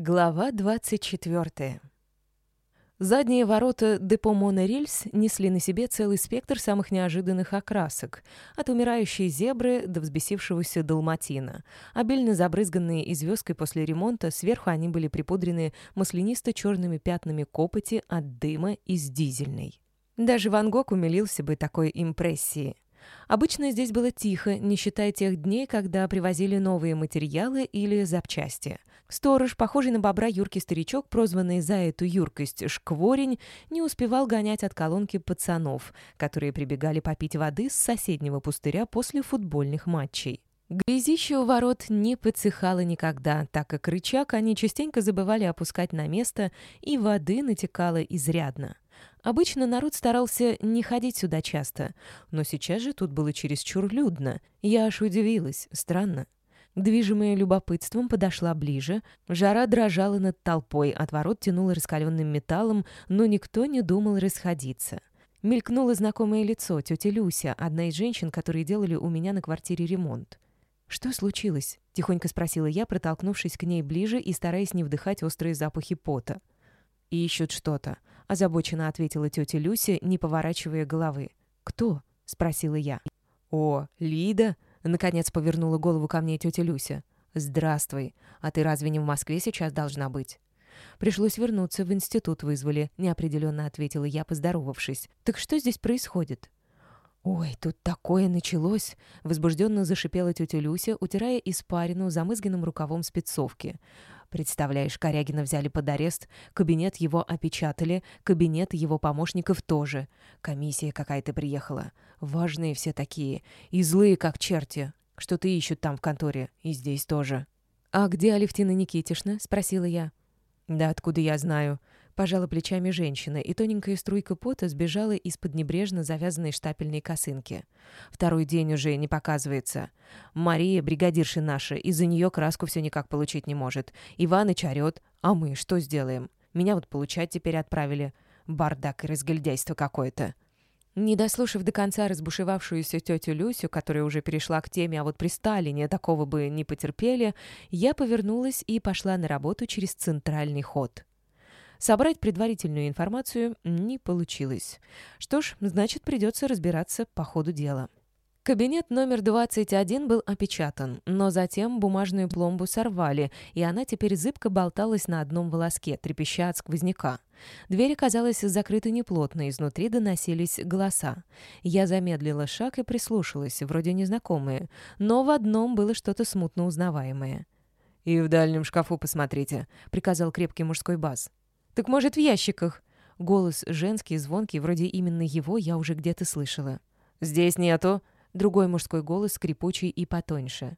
Глава 24. Задние ворота депо «Монорельс» несли на себе целый спектр самых неожиданных окрасок, от умирающей зебры до взбесившегося далматина. Обильно забрызганные известкой после ремонта, сверху они были припудрены маслянисто-черными пятнами копоти от дыма из дизельной. Даже Ван Гог умилился бы такой импрессии. Обычно здесь было тихо, не считая тех дней, когда привозили новые материалы или запчасти. Сторож, похожий на бобра юркий старичок, прозванный за эту юркость «шкворень», не успевал гонять от колонки пацанов, которые прибегали попить воды с соседнего пустыря после футбольных матчей. Грязище у ворот не подсыхало никогда, так как рычаг они частенько забывали опускать на место, и воды натекало изрядно. Обычно народ старался не ходить сюда часто, но сейчас же тут было чересчур людно. Я аж удивилась, странно. Движимая любопытством, подошла ближе. Жара дрожала над толпой, от ворот тянула раскаленным металлом, но никто не думал расходиться. Мелькнуло знакомое лицо, тетя Люся, одна из женщин, которые делали у меня на квартире ремонт. «Что случилось?» — тихонько спросила я, протолкнувшись к ней ближе и стараясь не вдыхать острые запахи пота. «Ищут что-то», — озабоченно ответила тетя Люся, не поворачивая головы. «Кто?» — спросила я. «О, Лида!» Наконец повернула голову ко мне тетя Люся. «Здравствуй. А ты разве не в Москве сейчас должна быть?» «Пришлось вернуться, в институт вызвали», — неопределенно ответила я, поздоровавшись. «Так что здесь происходит?» «Ой, тут такое началось!» — возбужденно зашипела тетя Люся, утирая испарину замызганным рукавом спецовки. «Представляешь, Корягина взяли под арест, кабинет его опечатали, кабинет его помощников тоже. Комиссия какая-то приехала. Важные все такие. И злые, как черти. Что-то ищут там в конторе. И здесь тоже». «А где Алевтина Никитишна?» — спросила я. «Да откуда я знаю?» Пожала плечами женщина, и тоненькая струйка пота сбежала из-под небрежно завязанной штапельной косынки. Второй день уже не показывается. Мария, бригадирша наша, из-за нее краску все никак получить не может. Иваныч орет. А мы что сделаем? Меня вот получать теперь отправили. Бардак и разгильдяйство какое-то. Не дослушав до конца разбушевавшуюся тетю Люсю, которая уже перешла к теме, а вот при Сталине такого бы не потерпели, я повернулась и пошла на работу через центральный ход. Собрать предварительную информацию не получилось. Что ж, значит, придется разбираться по ходу дела. Кабинет номер 21 был опечатан, но затем бумажную пломбу сорвали, и она теперь зыбко болталась на одном волоске, трепеща от сквозняка. Дверь оказалась закрыта неплотно, изнутри доносились голоса. Я замедлила шаг и прислушалась, вроде незнакомые, но в одном было что-то смутно узнаваемое. «И в дальнем шкафу посмотрите», — приказал крепкий мужской бас. «Так, может, в ящиках?» Голос женский, звонкий, вроде именно его я уже где-то слышала. «Здесь нету!» Другой мужской голос, скрипучий и потоньше.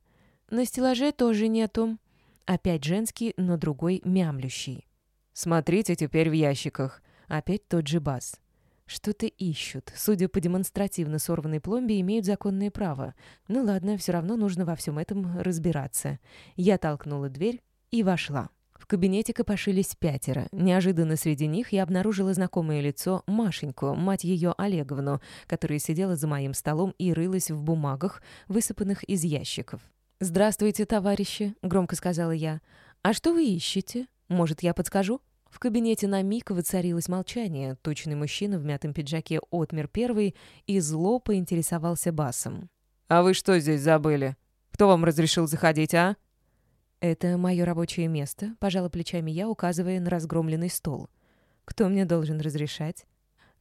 «На стеллаже тоже нету». Опять женский, но другой мямлющий. «Смотрите теперь в ящиках». Опять тот же бас. Что-то ищут. Судя по демонстративно сорванной пломбе, имеют законное право. Ну ладно, все равно нужно во всем этом разбираться. Я толкнула дверь и вошла. Кабинете копошились пятеро. Неожиданно среди них я обнаружила знакомое лицо Машеньку, мать ее Олеговну, которая сидела за моим столом и рылась в бумагах, высыпанных из ящиков. «Здравствуйте, товарищи», — громко сказала я. «А что вы ищете? Может, я подскажу?» В кабинете на миг воцарилось молчание. Точный мужчина в мятом пиджаке отмер первый и зло поинтересовался басом. «А вы что здесь забыли? Кто вам разрешил заходить, а?» «Это мое рабочее место», — пожала плечами я, указывая на разгромленный стол. «Кто мне должен разрешать?»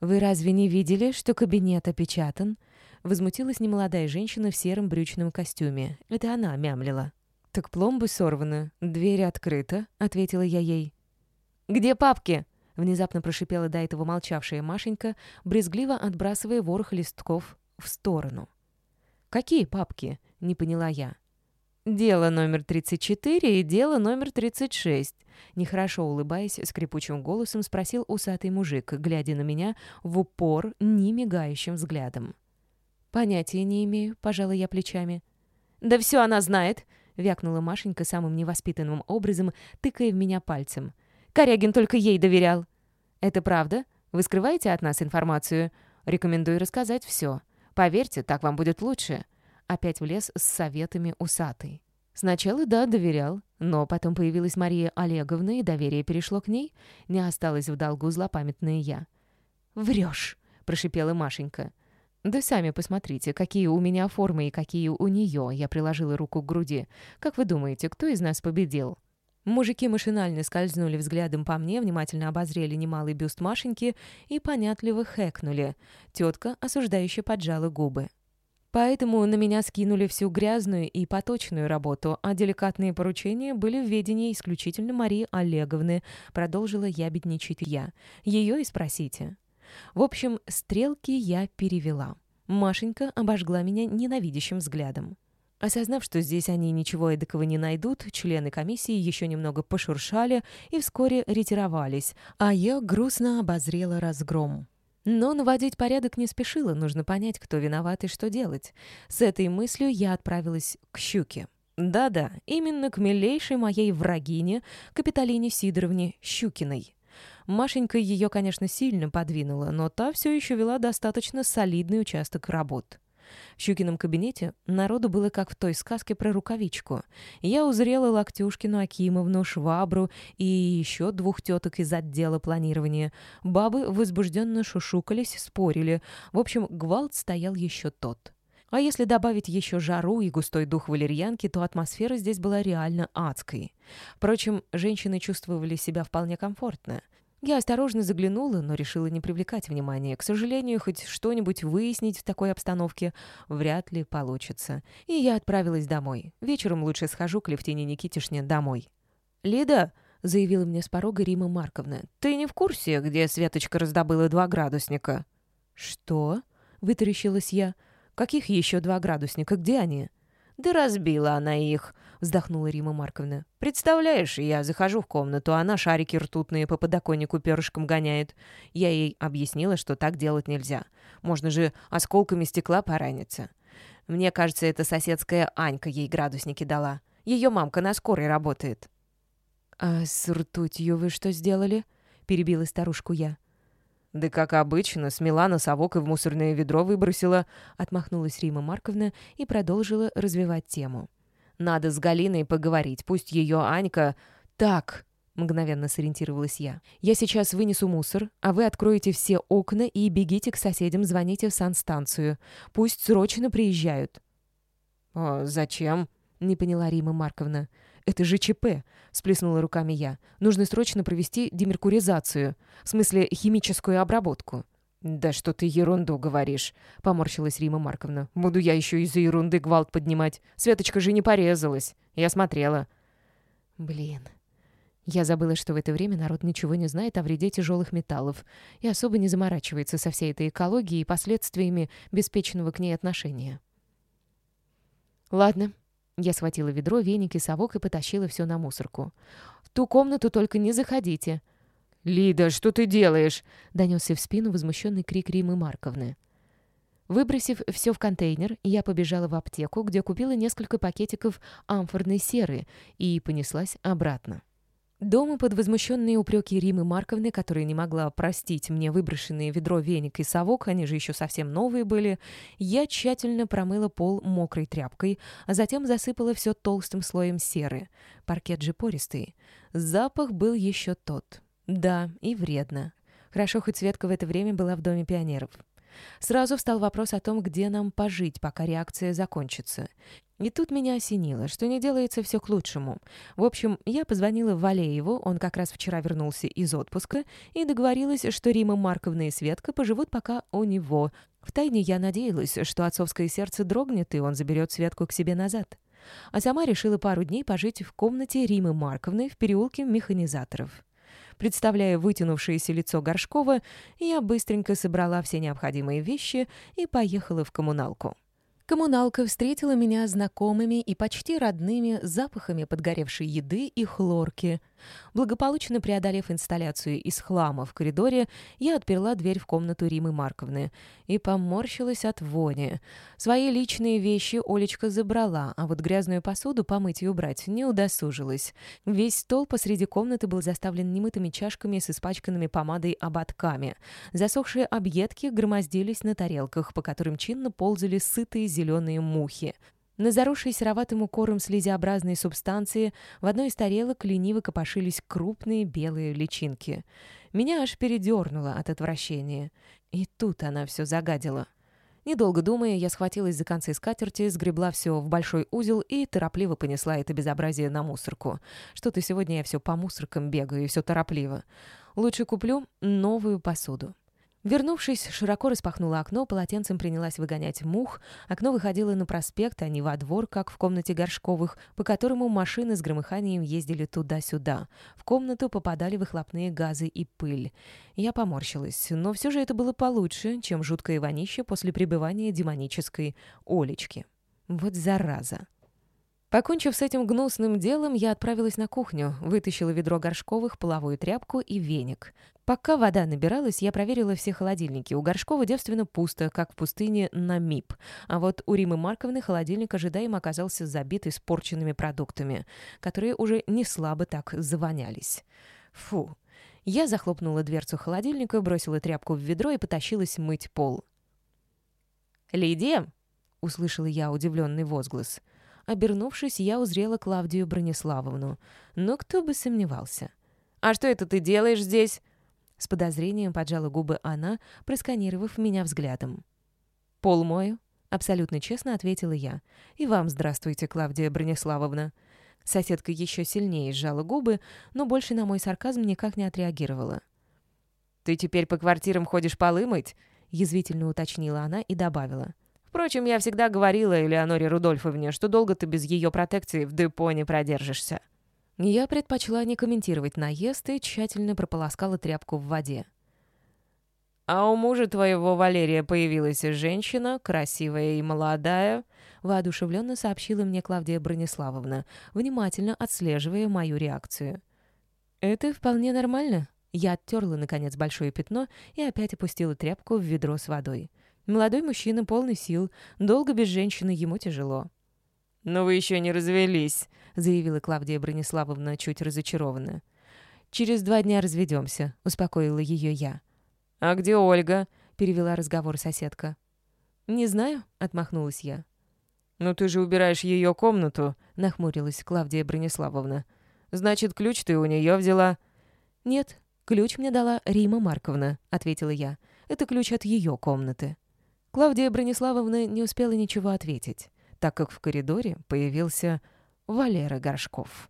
«Вы разве не видели, что кабинет опечатан?» Возмутилась немолодая женщина в сером брючном костюме. Это она мямлила. «Так пломбы сорваны, дверь открыта», — ответила я ей. «Где папки?» — внезапно прошипела до этого молчавшая Машенька, брезгливо отбрасывая ворох листков в сторону. «Какие папки?» — не поняла я. «Дело номер 34 и дело номер 36», — нехорошо улыбаясь скрипучим голосом спросил усатый мужик, глядя на меня в упор немигающим взглядом. «Понятия не имею», — пожала я плечами. «Да все она знает», — вякнула Машенька самым невоспитанным образом, тыкая в меня пальцем. «Корягин только ей доверял». «Это правда? Вы скрываете от нас информацию? Рекомендую рассказать все. Поверьте, так вам будет лучше». Опять влез с советами усатый. Сначала, да, доверял, но потом появилась Мария Олеговна, и доверие перешло к ней. Не осталось в долгу злопамятная я. «Врешь!» — прошипела Машенька. «Да сами посмотрите, какие у меня формы и какие у нее», — я приложила руку к груди. «Как вы думаете, кто из нас победил?» Мужики машинально скользнули взглядом по мне, внимательно обозрели немалый бюст Машеньки и понятливо хэкнули. Тетка осуждающе поджала губы. Поэтому на меня скинули всю грязную и поточную работу, а деликатные поручения были в ведении исключительно Марии Олеговны, продолжила ябедничать я. Ее и спросите. В общем, стрелки я перевела. Машенька обожгла меня ненавидящим взглядом. Осознав, что здесь они ничего эдакого не найдут, члены комиссии еще немного пошуршали и вскоре ретировались, а я грустно обозрела разгром. Но наводить порядок не спешила, нужно понять, кто виноват и что делать. С этой мыслью я отправилась к Щуке. Да-да, именно к милейшей моей врагине, Капитолине Сидоровне Щукиной. Машенька ее, конечно, сильно подвинула, но та все еще вела достаточно солидный участок работ. В Щукином кабинете народу было как в той сказке про рукавичку. Я узрела Локтюшкину, Акимовну, Швабру и еще двух теток из отдела планирования. Бабы возбужденно шушукались, спорили. В общем, гвалт стоял еще тот. А если добавить еще жару и густой дух валерьянки, то атмосфера здесь была реально адской. Впрочем, женщины чувствовали себя вполне комфортно. Я осторожно заглянула, но решила не привлекать внимания. К сожалению, хоть что-нибудь выяснить в такой обстановке вряд ли получится. И я отправилась домой. Вечером лучше схожу к Левтине Никитишне домой. «Лида», — заявила мне с порога Рима Марковна, «ты не в курсе, где Светочка раздобыла два градусника?» «Что?» — вытаращилась я. «Каких еще два градусника? Где они?» «Да разбила она их», — вздохнула Рима Марковна. «Представляешь, я захожу в комнату, она шарики ртутные по подоконнику перышком гоняет. Я ей объяснила, что так делать нельзя. Можно же осколками стекла пораниться. Мне кажется, это соседская Анька ей градусники дала. Ее мамка на скорой работает». «А с ртутью вы что сделали?» — перебила старушку я. «Да как обычно, смела носовок и в мусорное ведро выбросила», — отмахнулась Рима Марковна и продолжила развивать тему. «Надо с Галиной поговорить, пусть ее Анька...» «Так», — мгновенно сориентировалась я. «Я сейчас вынесу мусор, а вы откроете все окна и бегите к соседям, звоните в санстанцию. Пусть срочно приезжают». «А зачем?» — не поняла Рима Марковна. «Это же ЧП!» — сплеснула руками я. «Нужно срочно провести демеркуризацию. В смысле, химическую обработку». «Да что ты ерунду говоришь», — поморщилась Рима Марковна. «Буду я еще из-за ерунды гвалт поднимать. Светочка же не порезалась. Я смотрела». «Блин». Я забыла, что в это время народ ничего не знает о вреде тяжелых металлов и особо не заморачивается со всей этой экологией и последствиями беспечного к ней отношения. «Ладно, я схватила ведро, веник и совок и потащила все на мусорку. «В ту комнату только не заходите!» «Лида, что ты делаешь?» — донесся в спину возмущенный крик Римы Марковны. Выбросив все в контейнер, я побежала в аптеку, где купила несколько пакетиков амфорной серы и понеслась обратно. Дома под возмущенные упреки Римы Марковны, которая не могла простить мне выброшенные ведро, веник и совок, они же еще совсем новые были, я тщательно промыла пол мокрой тряпкой, а затем засыпала все толстым слоем серы. Паркет же пористый. Запах был еще тот. Да, и вредно. Хорошо, хоть Светка в это время была в Доме пионеров. Сразу встал вопрос о том, где нам пожить, пока реакция закончится. И тут меня осенило, что не делается все к лучшему. В общем, я позвонила Валееву, он как раз вчера вернулся из отпуска, и договорилась, что Рима Марковна и Светка поживут пока у него. Втайне я надеялась, что отцовское сердце дрогнет, и он заберет Светку к себе назад. А сама решила пару дней пожить в комнате Римы Марковны в переулке механизаторов. Представляя вытянувшееся лицо Горшкова, я быстренько собрала все необходимые вещи и поехала в коммуналку. Коммуналка встретила меня знакомыми и почти родными запахами подгоревшей еды и хлорки. Благополучно преодолев инсталляцию из хлама в коридоре, я отперла дверь в комнату Римы Марковны и поморщилась от вони. Свои личные вещи Олечка забрала, а вот грязную посуду помыть и убрать не удосужилась. Весь стол посреди комнаты был заставлен немытыми чашками с испачканными помадой ободками. Засохшие объедки громоздились на тарелках, по которым чинно ползали сытые зеленые мухи. На заросшей сероватым укором слизеобразной субстанции в одной из тарелок лениво копошились крупные белые личинки. Меня аж передернуло от отвращения. И тут она все загадила. Недолго думая, я схватилась за концы скатерти, сгребла все в большой узел и торопливо понесла это безобразие на мусорку. Что-то сегодня я все по мусоркам бегаю и все торопливо. Лучше куплю новую посуду. Вернувшись, широко распахнула окно, полотенцем принялась выгонять мух. Окно выходило на проспект, а не во двор, как в комнате Горшковых, по которому машины с громыханием ездили туда-сюда. В комнату попадали выхлопные газы и пыль. Я поморщилась, но все же это было получше, чем жуткое вонище после пребывания демонической Олечки. Вот зараза. Покончив с этим гнусным делом, я отправилась на кухню, вытащила ведро горшковых, половую тряпку и веник. Пока вода набиралась, я проверила все холодильники. У Горшкова девственно пусто, как в пустыне на МИП. А вот у Римы Марковны холодильник ожидаемо оказался забит испорченными продуктами, которые уже не слабо так завонялись. Фу. Я захлопнула дверцу холодильника, бросила тряпку в ведро и потащилась мыть пол. «Лидия!» — услышала я удивленный возглас — Обернувшись, я узрела Клавдию Брониславовну. Но кто бы сомневался. «А что это ты делаешь здесь?» С подозрением поджала губы она, просканировав меня взглядом. «Пол мою», — абсолютно честно ответила я. «И вам здравствуйте, Клавдия Брониславовна». Соседка еще сильнее сжала губы, но больше на мой сарказм никак не отреагировала. «Ты теперь по квартирам ходишь полы мыть?» — язвительно уточнила она и добавила. Впрочем, я всегда говорила Элеоноре Рудольфовне, что долго ты без ее протекции в депо не продержишься. Я предпочла не комментировать наезд и тщательно прополоскала тряпку в воде. «А у мужа твоего Валерия появилась женщина, красивая и молодая», воодушевленно сообщила мне Клавдия Брониславовна, внимательно отслеживая мою реакцию. «Это вполне нормально». Я оттерла, наконец, большое пятно и опять опустила тряпку в ведро с водой. Молодой мужчина, полный сил. Долго без женщины ему тяжело. «Но вы еще не развелись», — заявила Клавдия Брониславовна чуть разочарованно. «Через два дня разведемся», — успокоила ее я. «А где Ольга?» — перевела разговор соседка. «Не знаю», — отмахнулась я. «Ну ты же убираешь ее комнату», — нахмурилась Клавдия Брониславовна. «Значит, ключ ты у нее взяла?» «Нет, ключ мне дала Рима Марковна», — ответила я. «Это ключ от ее комнаты». Клавдия Брониславовна не успела ничего ответить, так как в коридоре появился Валера Горшков.